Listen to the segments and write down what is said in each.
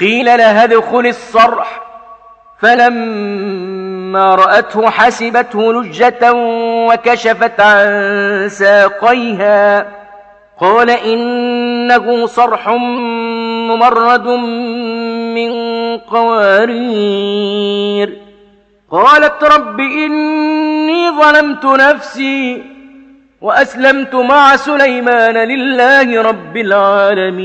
قيل لها ادخل الصرح. فلما رأته حسبته نجة وكشفت عن ساقيها. قال إنه صرح ممرد من قوارير. قالت رب إني ظلمت نفسي وأسلمت مع سليمان لله رب العالمين.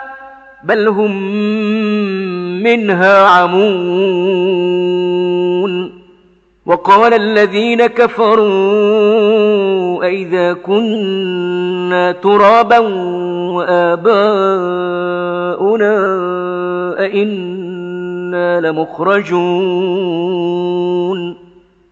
بل هم منها عمون. وقال الذين كفروا أئذا كنا ترابا وآباؤنا أئنا لمخرجون.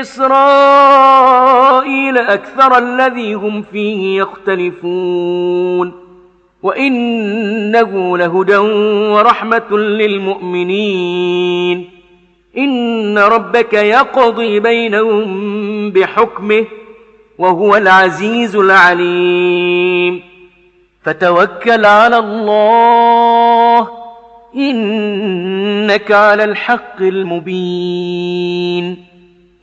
إسرائيل أكثر الذي هم فيه يختلفون وإنه لهدى ورحمة للمؤمنين إن ربك يقضي بينهم بحكمه وهو العزيز العليم فتوكل على الله إنك على الحق المبين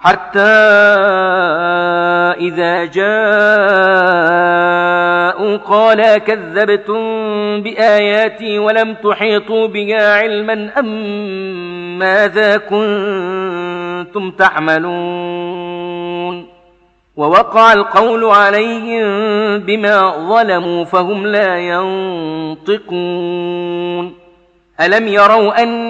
حتى إذا جاءوا قال كذبتم بآياتي ولم تحيطوا بها علما أم ماذا كنتم تعملون ووقع القول عليهم بما ظلموا فهم لا ينطقون ألم يروا أن